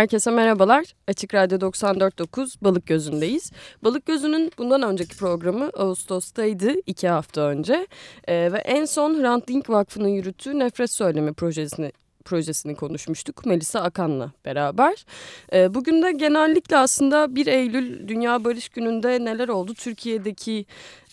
Herkese merhabalar. Açık Radyo 94.9 Balık Gözü'ndeyiz. Balık Gözü'nün bundan önceki programı Ağustos'taydı iki hafta önce. Ee, ve en son Hrant Dink Vakfı'nın yürüttüğü Nefret Söylemi projesini projesini konuşmuştuk Melisa Akan'la beraber. E, bugün de genellikle aslında 1 Eylül Dünya Barış Günü'nde neler oldu? Türkiye'deki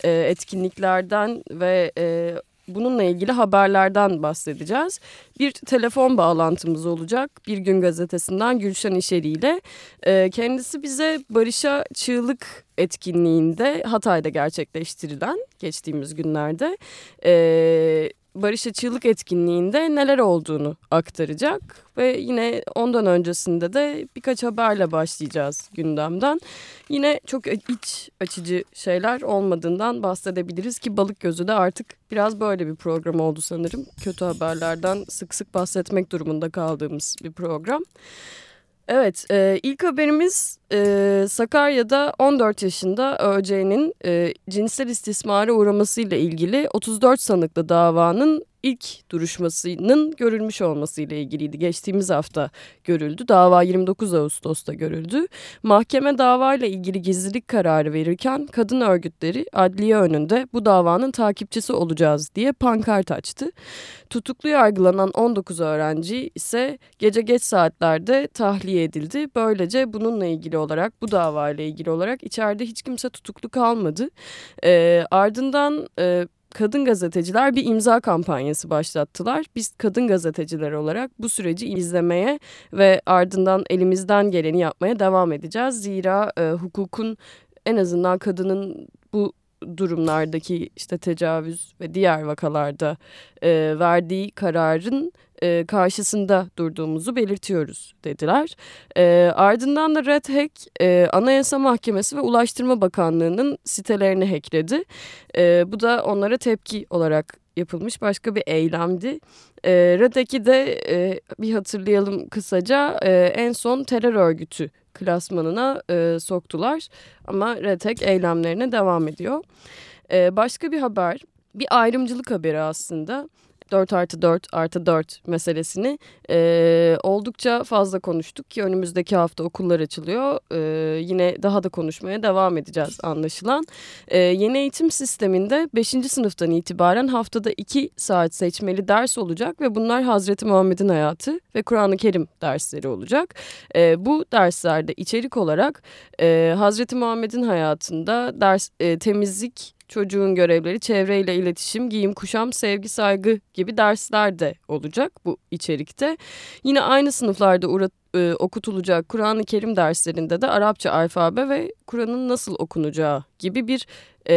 e, etkinliklerden ve e, bununla ilgili haberlerden bahsedeceğiz. Bir telefon bağlantımız olacak Bir Gün Gazetesi'nden Gülşen İşeri ile. E, kendisi bize Barış'a Çığlık etkinliğinde Hatay'da gerçekleştirilen geçtiğimiz günlerde... E, Barış Açığlık etkinliğinde neler olduğunu aktaracak ve yine ondan öncesinde de birkaç haberle başlayacağız gündemden. Yine çok iç açıcı şeyler olmadığından bahsedebiliriz ki Balık Gözü de artık biraz böyle bir program oldu sanırım. Kötü haberlerden sık sık bahsetmek durumunda kaldığımız bir program. Evet, e, ilk haberimiz e, Sakarya'da 14 yaşında ÖC'nin e, cinsel istismara uğramasıyla ilgili 34 sanıklı davanın ilk duruşmasının görülmüş olmasıyla ilgiliydi. Geçtiğimiz hafta görüldü. Dava 29 Ağustos'ta görüldü. Mahkeme davayla ilgili gizlilik kararı verirken kadın örgütleri adliye önünde bu davanın takipçisi olacağız diye pankart açtı. Tutuklu yargılanan 19 öğrenci ise gece geç saatlerde tahliye edildi. Böylece bununla ilgili olarak bu davayla ilgili olarak içeride hiç kimse tutuklu kalmadı. E, ardından e, kadın gazeteciler bir imza kampanyası başlattılar. Biz kadın gazeteciler olarak bu süreci izlemeye ve ardından elimizden geleni yapmaya devam edeceğiz. Zira e, hukukun en azından kadının bu durumlardaki işte tecavüz ve diğer vakalarda e, verdiği kararın e, karşısında durduğumuzu belirtiyoruz dediler. E, ardından da Red Hack e, Anayasa Mahkemesi ve Ulaştırma Bakanlığı'nın sitelerini hackledi. E, bu da onlara tepki olarak yapılmış başka bir eylemdi. E, Red Hack'i de e, bir hatırlayalım kısaca e, en son terör örgütü klasmanına e, soktular. Ama Red Hack eylemlerine devam ediyor. E, başka bir haber bir ayrımcılık haberi aslında. 4 artı 4 artı 4 meselesini e, oldukça fazla konuştuk ki önümüzdeki hafta okullar açılıyor. E, yine daha da konuşmaya devam edeceğiz anlaşılan. E, yeni eğitim sisteminde 5. sınıftan itibaren haftada 2 saat seçmeli ders olacak ve bunlar Hazreti Muhammed'in hayatı ve Kur'an-ı Kerim dersleri olacak. E, bu derslerde içerik olarak e, Hazreti Muhammed'in hayatında ders e, temizlik çocuğun görevleri çevreyle iletişim, giyim, kuşam, sevgi, saygı gibi dersler de olacak bu içerikte. Yine aynı sınıflarda uğra e, okutulacak Kur'an-ı Kerim derslerinde de Arapça alfabe ve Kur'an'ın nasıl okunacağı gibi bir e,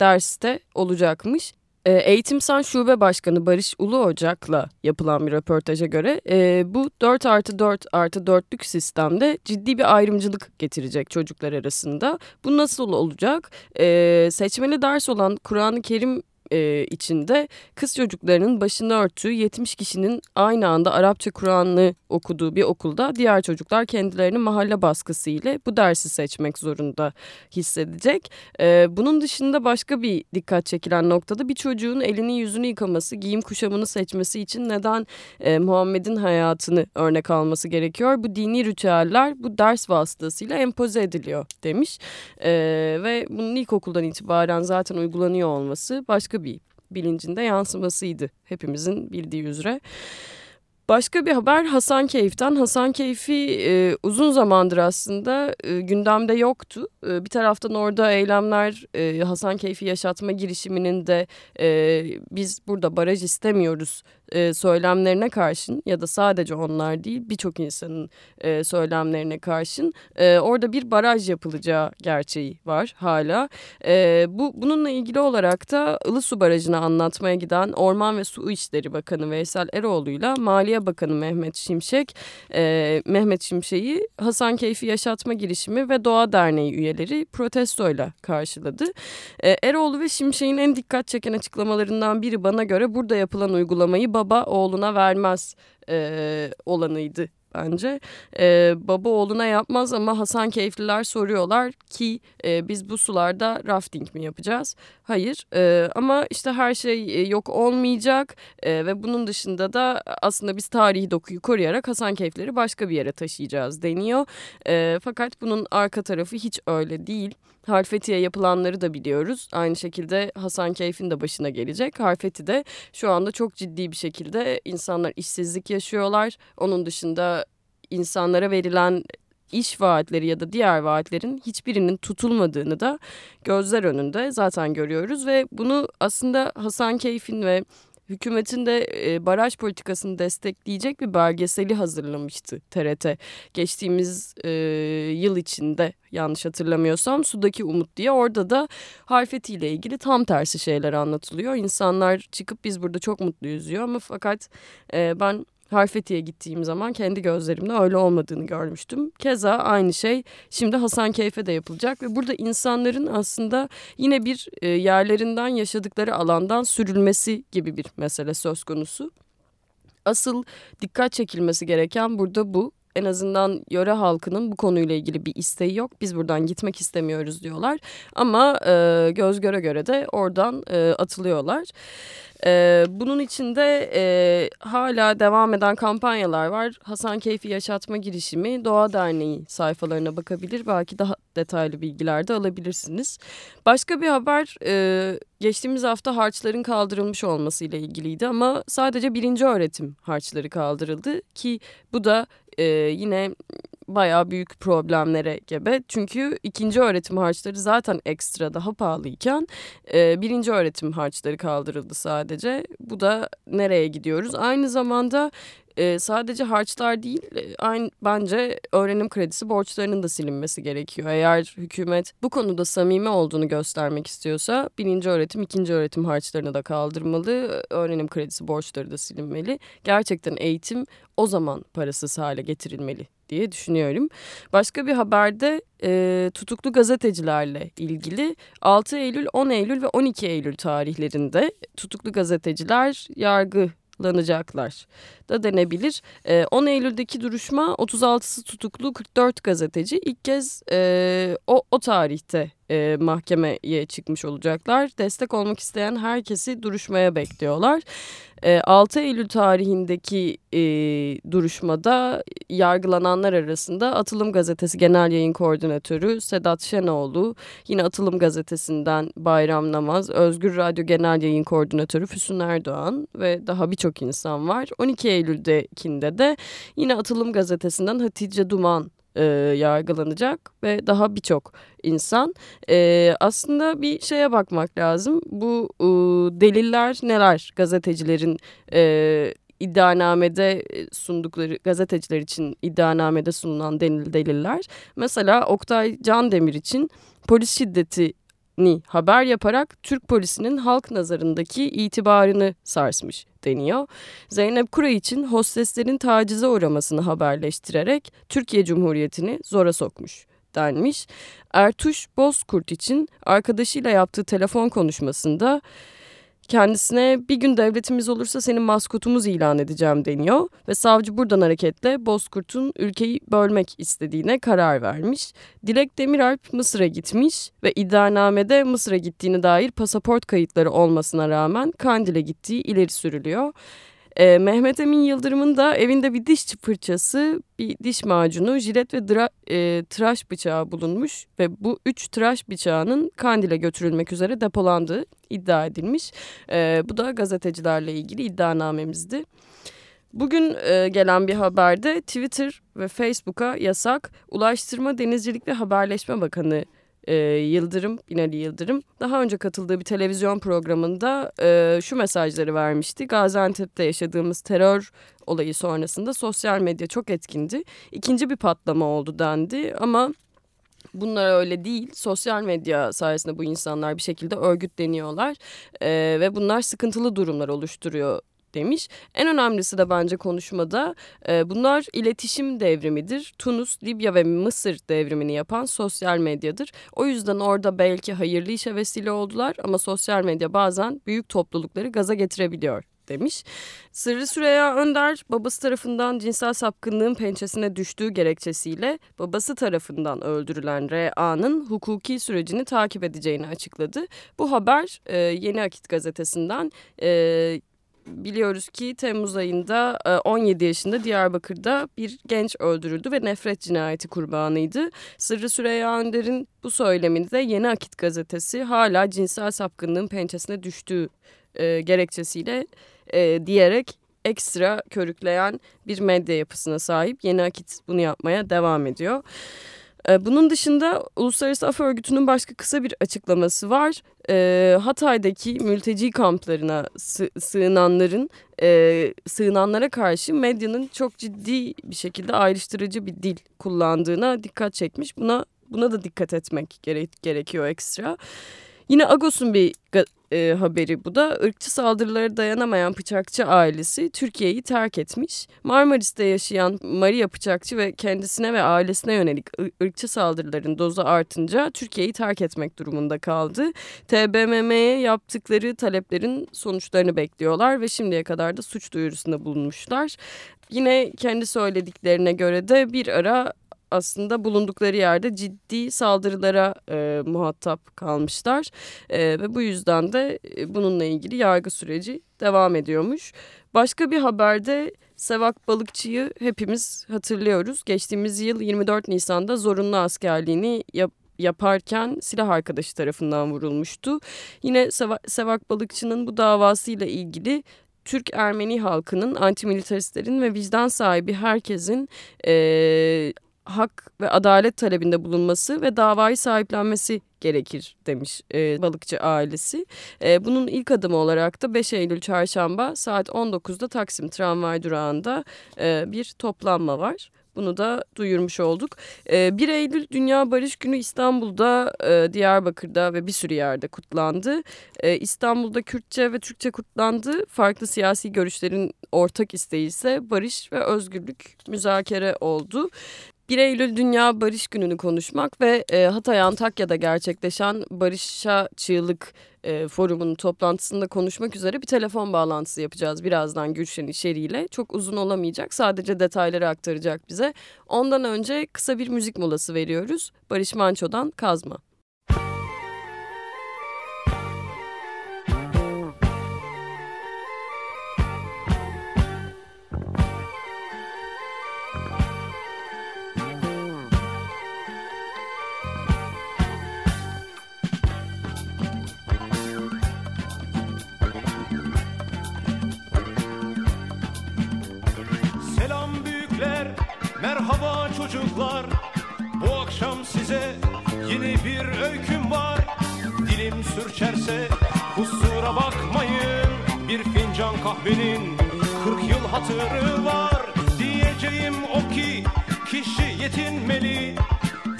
derste olacakmış. E, Eğitimsan Şube Başkanı Barış Ulu Ocak'la yapılan bir röportaja göre e, bu 4 artı 4 artı 4'lük sistemde ciddi bir ayrımcılık getirecek çocuklar arasında. Bu nasıl olacak? E, seçmeli ders olan Kur'an-ı Kerim e, içinde kız çocuklarının başını örttüğü 70 kişinin aynı anda Arapça Kur'an'ı okuduğu bir okulda diğer çocuklar kendilerini mahalle baskısı ile bu dersi seçmek zorunda hissedecek. E, bunun dışında başka bir dikkat çekilen noktada bir çocuğun elini yüzünü yıkaması, giyim kuşamını seçmesi için neden e, Muhammed'in hayatını örnek alması gerekiyor? Bu dini ritüeller bu ders vasıtasıyla empoze ediliyor demiş. E, ve bunun ilkokuldan itibaren zaten uygulanıyor olması başka başka bir bilincinde yansımasıydı hepimizin bildiği üzere. Başka bir haber Hasan Keyif'ten. Hasan Keyfi e, uzun zamandır aslında e, gündemde yoktu. E, bir taraftan orada eylemler e, Hasan Keyfi yaşatma girişiminin de e, biz burada baraj istemiyoruz e, söylemlerine karşın ya da sadece onlar değil birçok insanın e, söylemlerine karşın e, orada bir baraj yapılacağı gerçeği var hala. E, bu Bununla ilgili olarak da Ilısu Barajı'nı anlatmaya giden Orman ve Su İşleri Bakanı Veysel Eroğlu'yla Maliye Bakanı Mehmet Şimşek, e, Mehmet Şimşek'i Hasan Keyfi Yaşatma Girişimi ve Doğa Derneği üyeleri protestoyla karşıladı. E, Eroğlu ve Şimşek'in en dikkat çeken açıklamalarından biri bana göre burada yapılan uygulamayı baba oğluna vermez e, olanıydı bence. E, baba oğluna yapmaz ama Hasan Keyifliler soruyorlar ki e, biz bu sularda rafting mi yapacağız? Hayır e, ama işte her şey e, yok olmayacak e, ve bunun dışında da aslında biz tarihi dokuyu koruyarak Hasan Keyifleri başka bir yere taşıyacağız deniyor. E, fakat bunun arka tarafı hiç öyle değil. Harfeti'ye yapılanları da biliyoruz. Aynı şekilde Hasan Keyf'in de başına gelecek. Harfeti'de şu anda çok ciddi bir şekilde insanlar işsizlik yaşıyorlar. Onun dışında insanlara verilen iş vaatleri ya da diğer vaatlerin hiçbirinin tutulmadığını da gözler önünde zaten görüyoruz ve bunu aslında Hasan Keyf'in ve hükümetin de e, baraj politikasını destekleyecek bir belgeseli hazırlamıştı TRT. Geçtiğimiz e, yıl içinde yanlış hatırlamıyorsam Sudaki Umut diye orada da Harfeti ile ilgili tam tersi şeyler anlatılıyor. İnsanlar çıkıp biz burada çok mutluyuz diyor ama fakat e, ben Harfeti'ye gittiğim zaman kendi gözlerimle öyle olmadığını görmüştüm. Keza aynı şey şimdi Hasan Keyfe de yapılacak ve burada insanların aslında yine bir e, yerlerinden yaşadıkları alandan sürülmesi gibi bir mesele söz konusu. Asıl dikkat çekilmesi gereken burada bu en azından yöre halkının bu konuyla ilgili bir isteği yok. Biz buradan gitmek istemiyoruz diyorlar. Ama e, göz göre göre de oradan e, atılıyorlar. Ee, bunun içinde e, hala devam eden kampanyalar var. Hasan Keyfi Yaşatma girişimi Doğa Derneği sayfalarına bakabilir. Belki daha detaylı bilgiler de alabilirsiniz. Başka bir haber e, geçtiğimiz hafta harçların kaldırılmış olması ile ilgiliydi ama sadece birinci öğretim harçları kaldırıldı ki bu da e, yine bayağı büyük problemlere gebe. Çünkü ikinci öğretim harçları zaten ekstra daha pahalıyken e, birinci öğretim harçları kaldırıldı sadece. Bu da nereye gidiyoruz? Aynı zamanda e, sadece harçlar değil e, aynı bence öğrenim kredisi borçlarının da silinmesi gerekiyor. Eğer hükümet bu konuda samimi olduğunu göstermek istiyorsa birinci öğretim ikinci öğretim harçlarını da kaldırmalı. Öğrenim kredisi borçları da silinmeli. Gerçekten eğitim o zaman parasız hale getirilmeli diye düşünüyorum. Başka bir haberde e, tutuklu gazetecilerle ilgili 6 Eylül, 10 Eylül ve 12 Eylül tarihlerinde tutuklu gazeteciler yargı lanacaklar da denebilir. E, 10 Eylül'deki duruşma 36'sı tutuklu 44 gazeteci ilk kez e, o, o tarihte e, mahkemeye çıkmış olacaklar. Destek olmak isteyen herkesi duruşmaya bekliyorlar. E, 6 Eylül tarihindeki e, duruşmada yargılananlar arasında Atılım Gazetesi Genel Yayın Koordinatörü Sedat Şenoğlu, yine Atılım Gazetesi'nden Bayram Namaz, Özgür Radyo Genel Yayın Koordinatörü Füsun Erdoğan ve daha birçok insan var. 12 Eylül'dekinde de yine Atılım Gazetesi'nden Hatice Duman e, yargılanacak ve daha birçok insan. E, aslında bir şeye bakmak lazım. Bu e, deliller neler gazetecilerin e, iddianamede sundukları gazeteciler için iddianamede sunulan deliller. Mesela Oktay Candemir için polis şiddeti ni haber yaparak Türk polisinin halk nazarındaki itibarını sarsmış deniyor. Zeynep Kura için hosteslerin tacize uğramasını haberleştirerek Türkiye Cumhuriyeti'ni zora sokmuş denmiş. Ertuş Bozkurt için arkadaşıyla yaptığı telefon konuşmasında Kendisine bir gün devletimiz olursa senin maskotumuz ilan edeceğim deniyor ve savcı buradan hareketle Bozkurt'un ülkeyi bölmek istediğine karar vermiş. Dilek Demiralp Mısır'a gitmiş ve iddianamede Mısır'a gittiğine dair pasaport kayıtları olmasına rağmen Kandil'e gittiği ileri sürülüyor. E, Mehmet Emin Yıldırım'ın da evinde bir diş fırçası, bir diş macunu, jilet ve dra, e, tıraş bıçağı bulunmuş ve bu üç tıraş bıçağının Kandil'e götürülmek üzere depolandığı iddia edilmiş. E, bu da gazetecilerle ilgili iddianamemizdi. Bugün e, gelen bir haberde Twitter ve Facebook'a yasak Ulaştırma, Denizcilik ve Haberleşme Bakanı e, Yıldırım, Binali Yıldırım daha önce katıldığı bir televizyon programında e, şu mesajları vermişti. Gaziantep'te yaşadığımız terör olayı sonrasında sosyal medya çok etkindi. İkinci bir patlama oldu dendi ama Bunlar öyle değil. Sosyal medya sayesinde bu insanlar bir şekilde örgütleniyorlar ee, ve bunlar sıkıntılı durumlar oluşturuyor demiş. En önemlisi de bence konuşmada e, bunlar iletişim devrimidir. Tunus, Libya ve Mısır devrimini yapan sosyal medyadır. O yüzden orada belki hayırlı işe vesile oldular ama sosyal medya bazen büyük toplulukları gaza getirebiliyor demiş. Sırrı Süreyya Önder babası tarafından cinsel sapkınlığın pençesine düştüğü gerekçesiyle babası tarafından öldürülen R.A.'nın hukuki sürecini takip edeceğini açıkladı. Bu haber e, Yeni Akit gazetesinden e, biliyoruz ki Temmuz ayında 17 e, yaşında Diyarbakır'da bir genç öldürüldü ve nefret cinayeti kurbanıydı. Sırrı Süreyya Önder'in bu söylemini de Yeni Akit gazetesi hala cinsel sapkınlığın pençesine düştüğü e, gerekçesiyle e, diyerek ekstra körükleyen bir medya yapısına sahip. Yeni Akit bunu yapmaya devam ediyor. Ee, bunun dışında Uluslararası Af Örgütü'nün başka kısa bir açıklaması var. Ee, Hatay'daki mülteci kamplarına sığınanların e, sığınanlara karşı medyanın çok ciddi bir şekilde ayrıştırıcı bir dil kullandığına dikkat çekmiş. Buna buna da dikkat etmek gerek, gerekiyor ekstra. Yine Agos'un bir e, haberi bu da. ırkçı saldırılara dayanamayan bıçakçı ailesi Türkiye'yi terk etmiş. Marmaris'te yaşayan Maria Bıçakçı ve kendisine ve ailesine yönelik ırkçı saldırıların dozu artınca Türkiye'yi terk etmek durumunda kaldı. TBMM'ye yaptıkları taleplerin sonuçlarını bekliyorlar ve şimdiye kadar da suç duyurusunda bulunmuşlar. Yine kendi söylediklerine göre de bir ara aslında bulundukları yerde ciddi saldırılara e, muhatap kalmışlar. E, ve bu yüzden de e, bununla ilgili yargı süreci devam ediyormuş. Başka bir haberde Sevak Balıkçı'yı hepimiz hatırlıyoruz. Geçtiğimiz yıl 24 Nisan'da zorunlu askerliğini yap yaparken silah arkadaşı tarafından vurulmuştu. Yine Sevak Balıkçı'nın bu davasıyla ilgili Türk-Ermeni halkının, antimilitaristlerin ve vicdan sahibi herkesin e, hak ve adalet talebinde bulunması ve davayı sahiplenmesi gerekir demiş e, balıkçı ailesi. E, bunun ilk adımı olarak da 5 Eylül çarşamba saat 19'da Taksim tramvay durağında e, bir toplanma var. Bunu da duyurmuş olduk. 1 ee, Eylül Dünya Barış Günü İstanbul'da, e, Diyarbakır'da ve bir sürü yerde kutlandı. Ee, İstanbul'da Kürtçe ve Türkçe kutlandı. Farklı siyasi görüşlerin ortak isteği ise barış ve özgürlük müzakere oldu. 1 Eylül Dünya Barış Günü'nü konuşmak ve e, Hatay Antakya'da gerçekleşen Barış'a Çığlık e, forumunun toplantısında konuşmak üzere bir telefon bağlantısı yapacağız birazdan Gülşen içeriğiyle. Çok uzun olamayacak sadece detayları aktaracak bize. Ondan önce kısa bir müzik molası veriyoruz. Barış Manço'dan Kazma. Size yeni bir öyküm var. Dilim sürçerse kusura bakmayın Bir fincan kahvenin kırk yıl hatırı var. Diyeceğim o ki kişi yetinmeli.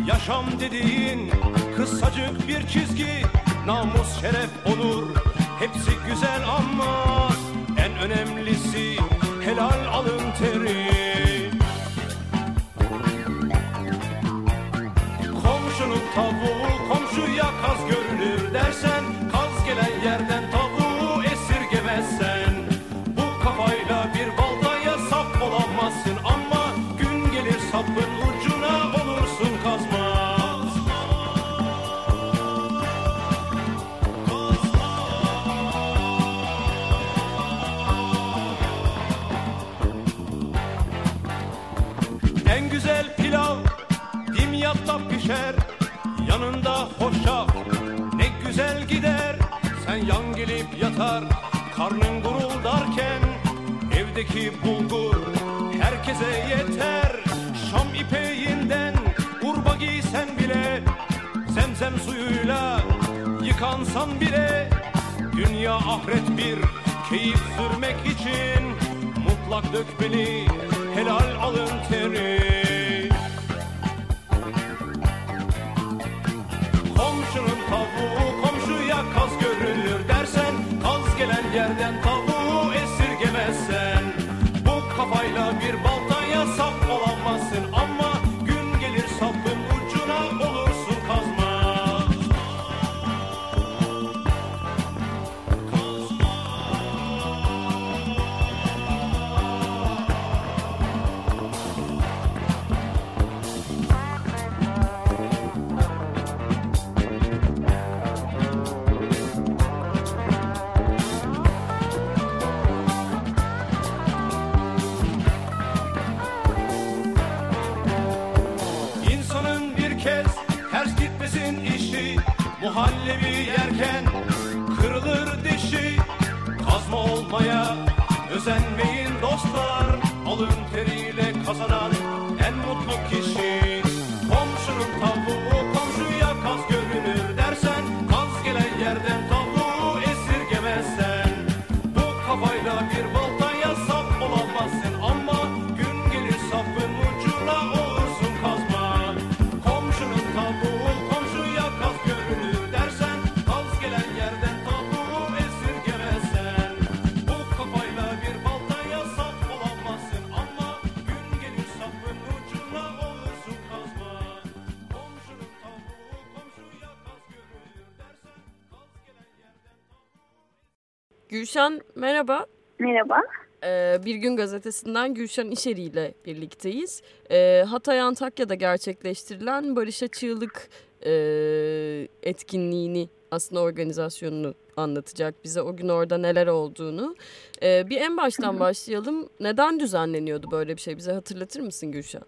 Yaşam dediğin kısacık bir çizgi. Namus şeref olur hepsi güzel ama En önemlisi helal alın teri tavuğu komşuya kaz görünür dersen Kaz gelen yerden tavuğu esirgemezsen. Bu kafayla bir baltaya sap olamazsın Ama gün gelir sapın ucuna olursun kazma. En güzel pilav yatar karnın guruldarken evdeki bulgur herkese yeter. Şam ipeğinden urba giysen bile zemzem suyuyla yıkansan bile dünya ahiret bir keyif sürmek için mutlak dökmeli helal alın teri yerden tavuğu esirgemezsen Gülşen merhaba. Merhaba. Ee, Bir Gün Gazetesi'nden Gülşen İşeri ile birlikteyiz. Ee, Hatay Antakya'da gerçekleştirilen Barış'a Çığlık e, etkinliğini aslında organizasyonunu anlatacak bize o gün orada neler olduğunu. Ee, bir en baştan başlayalım. Neden düzenleniyordu böyle bir şey? Bize hatırlatır mısın Gülşen?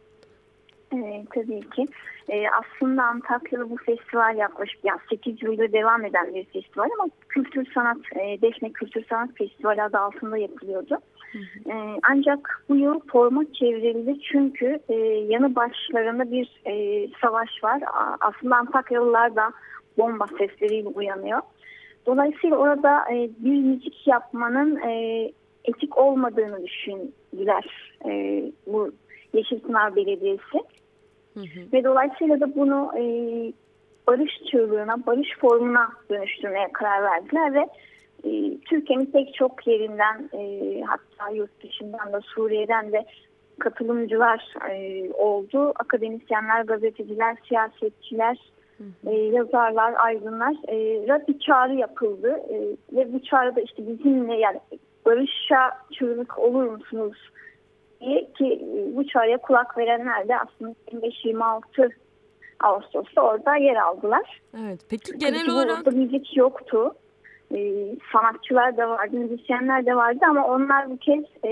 Ee, tabii ki. Ee, aslında Antakya'da bu festival yaklaşık yani 8 yıldır devam eden bir festival ama Kültür Sanat, e, Defne Kültür Sanat Festivali adı altında yapılıyordu. Ee, ancak bu yıl format çevrildi çünkü e, yanı başlarında bir e, savaş var. Aslında Antakyalılar da bomba sesleriyle uyanıyor. Dolayısıyla orada e, bir müzik yapmanın e, etik olmadığını düşündüler e, bu Yeşilpınar Belediyesi. Hı hı. Ve dolayısıyla da bunu e, barış çığlığına, barış formuna dönüştürmeye karar verdiler ve e, Türkiye'nin pek çok yerinden e, hatta yurt dışından da Suriye'den de katılımcılar e, oldu. Akademisyenler, gazeteciler, siyasetçiler, e, yazarlar, aydınlar e, bir çağrı yapıldı. E, ve bu çağrıda işte bizimle yani barışa çığlık olur musunuz diye ki e, bu çağrıya kulak verenler de aslında 25-26 Ağustos'ta orada yer aldılar. Evet. Peki Tabii genel bu olarak orada müzik yoktu. E, sanatçılar da vardı, müzisyenler de vardı ama onlar bu kez e,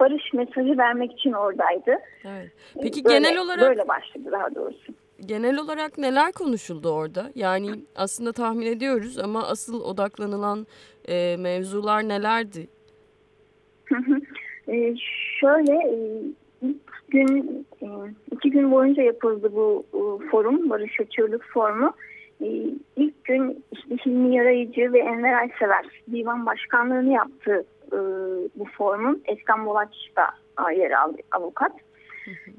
barış mesajı vermek için oradaydı. evet. Peki Böyle- genel olarak Böyle başladı daha doğrusu. genel olarak neler konuşuldu orada? Yani aslında tahmin ediyoruz ama asıl odaklanılan e, mevzular nelerdi? Hı hı. Ee, şöyle e, ilk gün e, iki gün boyunca yapıldı bu e, forum Barış Açığlık forumu. E, ilk gün işte Hilmi Yarayıcı ve Enver Aysever divan başkanlığını yaptı bu forumun. Eskan Bolaç da yer aldı avukat.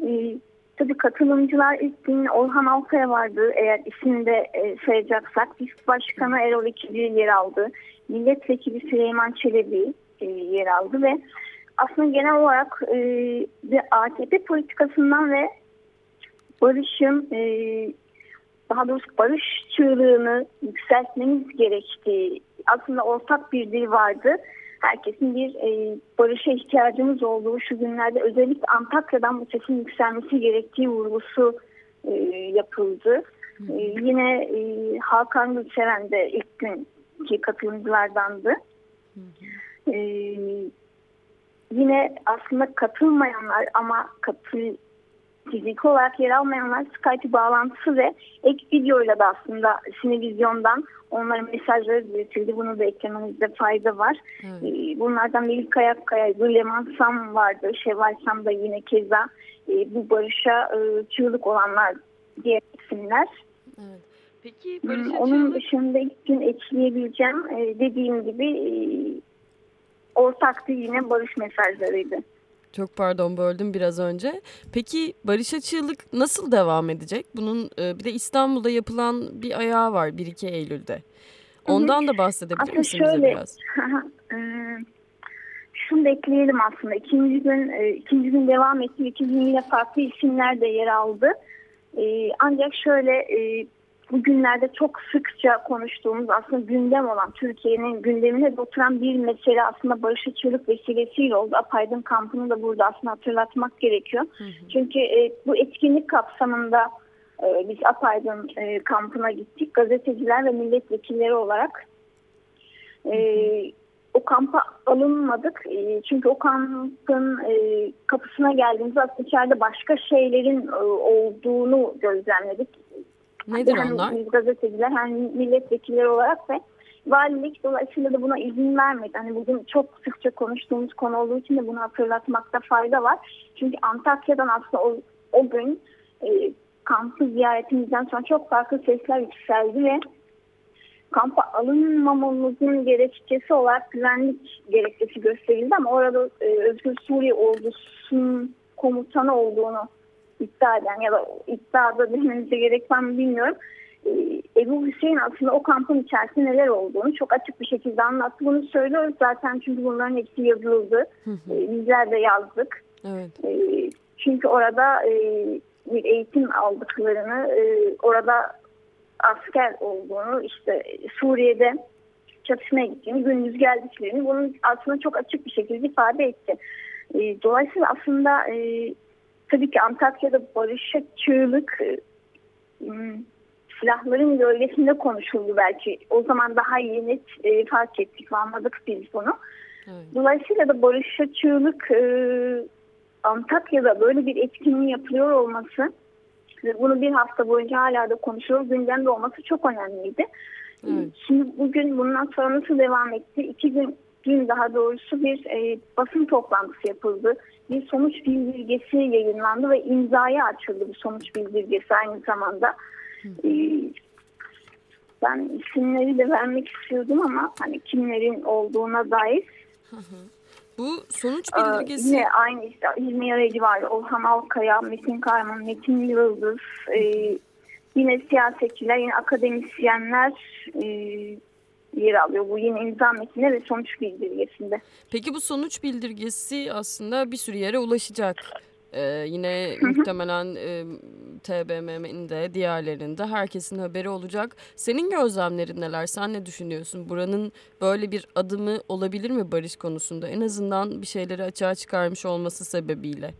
E, tabii katılımcılar ilk gün Orhan Alkaya vardı eğer ismini de e, sayacaksak. Disk Başkanı Erol İkici yer aldı. Milletvekili Süleyman Çelebi yer aldı ve aslında genel olarak e, bir AKP politikasından ve barışın e, daha doğrusu barış çığlığını yükseltmemiz gerektiği aslında ortak bir dil vardı. Herkesin bir e, barışa ihtiyacımız olduğu şu günlerde özellikle Antakya'dan bu sesin yükselmesi gerektiği vurgusu e, yapıldı. E, yine e, Hakan Gülseven de ilk günkü katılımcılardandı. E, yine aslında katılmayanlar ama katıl fiziki olarak yer almayanlar Skype bağlantısı ve ek videoyla da aslında Sinevizyon'dan onların mesajları iletildi. Bunu da eklememizde fayda var. Evet. Ee, Bunlardan Melih Kayakkaya'ydı, Leman Sam vardı, Şevval Sam da yine keza e, bu barışa e, çığlık olanlar diğer isimler. Evet. Peki Hmm, Onun Açığlık dışında ilk gün ekleyebileceğim e, dediğim gibi ortaktı yine barış mesajlarıydı. çok pardon böldüm biraz önce. Peki Barış Açığlık nasıl devam edecek? Bunun e, bir de İstanbul'da yapılan bir ayağı var 1-2 Eylül'de. Ondan da bahsedebilir Aslında misin bize şöyle- biraz? Ee, Şunu da ekleyelim aslında. İkinci gün, e, ikinci gün devam etti. İkinci gün yine farklı isimler de yer aldı. Ancak şöyle e, bugünlerde çok sıkça konuştuğumuz aslında gündem olan Türkiye'nin gündemine de oturan bir mesele aslında Barış Açığlık vesilesiyle oldu. Apaydın kampını da burada aslında hatırlatmak gerekiyor. Çünkü e, bu etkinlik kapsamında e, biz Apaydın e, kampına gittik. Gazeteciler ve milletvekilleri olarak e, o kampa alınmadık. E, çünkü o kampın e, kapısına geldiğimizde aslında içeride başka şeylerin e, olduğunu gözlemledik. Nedir hem onlar? biz gazeteciler hem milletvekilleri olarak ve valilik dolayısıyla da buna izin vermedi. Hani bugün çok sıkça konuştuğumuz konu olduğu için de bunu hatırlatmakta fayda var. Çünkü Antakya'dan aslında o, o gün e, kampı ziyaretimizden sonra çok farklı sesler yükseldi ve kampa alınmamamızın gerekçesi olarak güvenlik gerekçesi gösterildi ama orada e, Özgür Suriye ordusunun komutanı olduğunu iddia eden ya da iddiada demenize gerek var mı bilmiyorum. E, Ebu Hüseyin aslında o kampın içerisinde neler olduğunu çok açık bir şekilde anlattı. Bunu söylüyoruz zaten çünkü bunların hepsi yazıldı. E, bizler de yazdık. Evet. E, çünkü orada e, bir eğitim aldıklarını, e, orada asker olduğunu, işte Suriye'de çatışmaya gittiğini, gündüz geldiklerini bunun aslında çok açık bir şekilde ifade etti. Dolayısıyla aslında e, tabii ki Antakya'da barışa çığlık e, m, silahların gölgesinde konuşuldu belki. O zaman daha net e, fark ettik anladık biz bunu. Evet. Dolayısıyla da barışa çığlık e, Antakya'da böyle bir etkinliği yapılıyor olması ve bunu bir hafta boyunca hala da konuşuyor gündemde olması çok önemliydi. Evet. Şimdi bugün bundan sonra nasıl devam etti? İki gün, gün daha doğrusu bir e, basın toplantısı yapıldı. Bir sonuç bildirgesi yayınlandı ve imzaya açıldı bu sonuç bildirgesi aynı zamanda. E, ben isimleri de vermek istiyordum ama hani kimlerin olduğuna dair Bu sonuç Ee, bildirgesi Yine aynı işte Hilmi Yarayıcı var, Orhan Alkaya, Metin Kayman, Metin Yıldız, e, yine siyasetçiler, yine akademisyenler e, yer alıyor. Bu yine imza metninde ve sonuç bildirgesinde. Peki bu sonuç bildirgesi aslında bir sürü yere ulaşacak. Ee, yine muhtemelen e, TBMM'nin de diğerlerinde herkesin haberi olacak. Senin gözlemlerin neler? Sen ne düşünüyorsun? Buranın böyle bir adımı olabilir mi barış konusunda? En azından bir şeyleri açığa çıkarmış olması sebebiyle.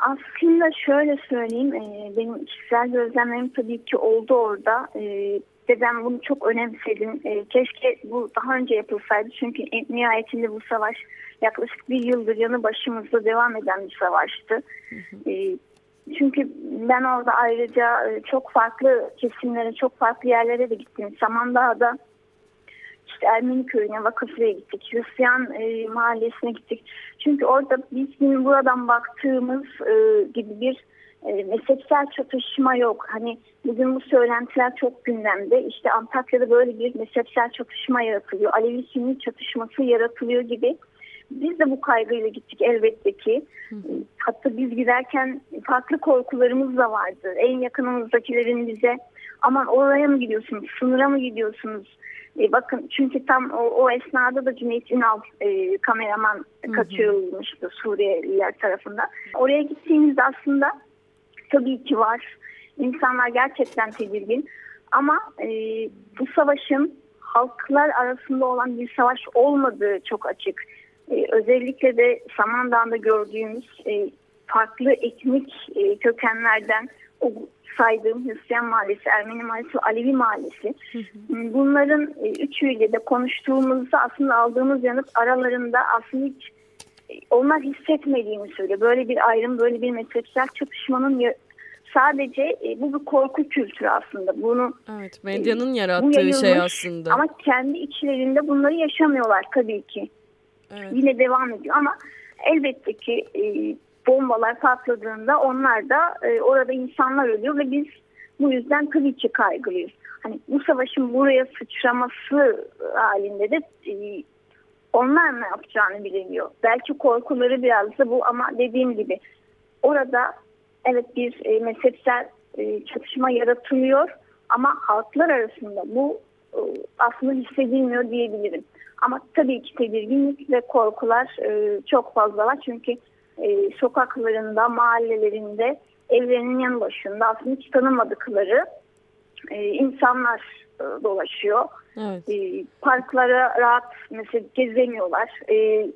Aslında şöyle söyleyeyim, e, benim kişisel gözlemlerim tabii ki oldu orada. E, ve ben bunu çok önemsedim. E, keşke bu daha önce yapılsaydı çünkü nihayetinde bu savaş yaklaşık bir yıldır yanı başımızda devam eden bir savaştı. E, çünkü ben orada ayrıca e, çok farklı kesimlere, çok farklı yerlere de gittim. Samandağ'da işte Ermeni köyüne, Vakıflı'ya gittik. Hristiyan e, mahallesine gittik. Çünkü orada bizim buradan baktığımız e, gibi bir e, mezhepsel çatışma yok. Hani bugün bu söylentiler çok gündemde. İşte Antakya'da böyle bir mezhepsel çatışma yaratılıyor. Alevi Sünni çatışması yaratılıyor gibi. Biz de bu kaygıyla gittik elbette ki. Hatta biz giderken farklı korkularımız da vardı. En yakınımızdakilerin bize aman oraya mı gidiyorsunuz, sınıra mı gidiyorsunuz? E, bakın çünkü tam o, o esnada da Cüneyt Ünal e, kameraman kaçırılmıştı Suriyeliler tarafından. Oraya gittiğimizde aslında tabii ki var. İnsanlar gerçekten tedirgin. Ama e, bu savaşın halklar arasında olan bir savaş olmadığı çok açık. E, özellikle de Samandağ'da gördüğümüz e, farklı etnik e, kökenlerden o saydığım Hristiyan Mahallesi, Ermeni Mahallesi Alevi Mahallesi. Bunların e, üçüyle de konuştuğumuzda aslında aldığımız yanıt aralarında aslında hiç e, onlar hissetmediğini söylüyor. Böyle bir ayrım, böyle bir mezhepsel çatışmanın sadece e, bu bir korku kültürü aslında. Bunu Evet, medyanın bu yarattığı şey aslında. ama kendi içlerinde bunları yaşamıyorlar tabii ki. Evet. Yine devam ediyor ama elbette ki e, bombalar patladığında onlar da e, orada insanlar ölüyor ve biz bu yüzden tabii ki kaygılıyız. Hani bu savaşın buraya sıçraması halinde de e, onlar ne yapacağını bilemiyor. Belki korkuları biraz da bu ama dediğim gibi orada evet bir e, mezhepsel e, çatışma yaratılıyor ama halklar arasında bu e, aslında hissedilmiyor diyebilirim. Ama tabii ki tedirginlik ve korkular e, çok fazla var. Çünkü e, sokaklarında, mahallelerinde, evlerinin yanı başında aslında hiç tanımadıkları e, insanlar e, dolaşıyor. Evet. E, parklara rahat mesela gezemiyorlar. E,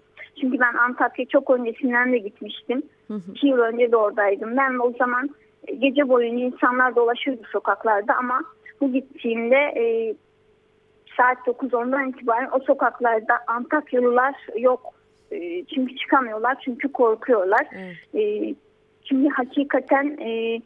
çünkü ben Antakya çok öncesinden de gitmiştim. İki yıl önce de oradaydım. Ben o zaman e, gece boyunca insanlar dolaşıyordu sokaklarda ama bu gittiğimde e, saat 9-10'dan itibaren o sokaklarda Antakyalılar yok. E, çünkü çıkamıyorlar çünkü korkuyorlar. Evet. E, çünkü hakikaten e,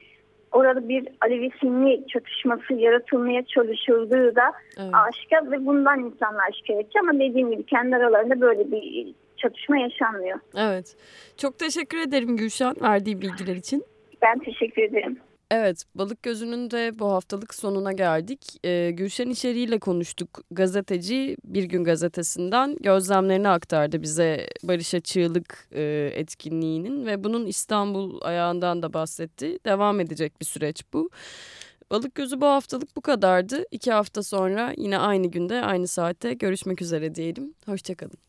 orada bir Alevi Sunni çatışması yaratılmaya çalışıldığı da Evet. aşikar ve bundan insanlar şikayetçi ama dediğim gibi kendi aralarında böyle bir çatışma yaşanmıyor. evet. Çok teşekkür ederim Gülşen verdiği bilgiler için. Ben teşekkür ederim. Evet, Balık Gözü'nün de bu haftalık sonuna geldik. Ee, Gülşen İçeri ile konuştuk. Gazeteci Bir Gün Gazetesi'nden gözlemlerini aktardı bize Barış'a Çığlık e, etkinliğinin ve bunun İstanbul ayağından da bahsetti. Devam edecek bir süreç bu. Balık Gözü bu haftalık bu kadardı. İki hafta sonra yine aynı günde aynı saatte görüşmek üzere diyelim. Hoşçakalın.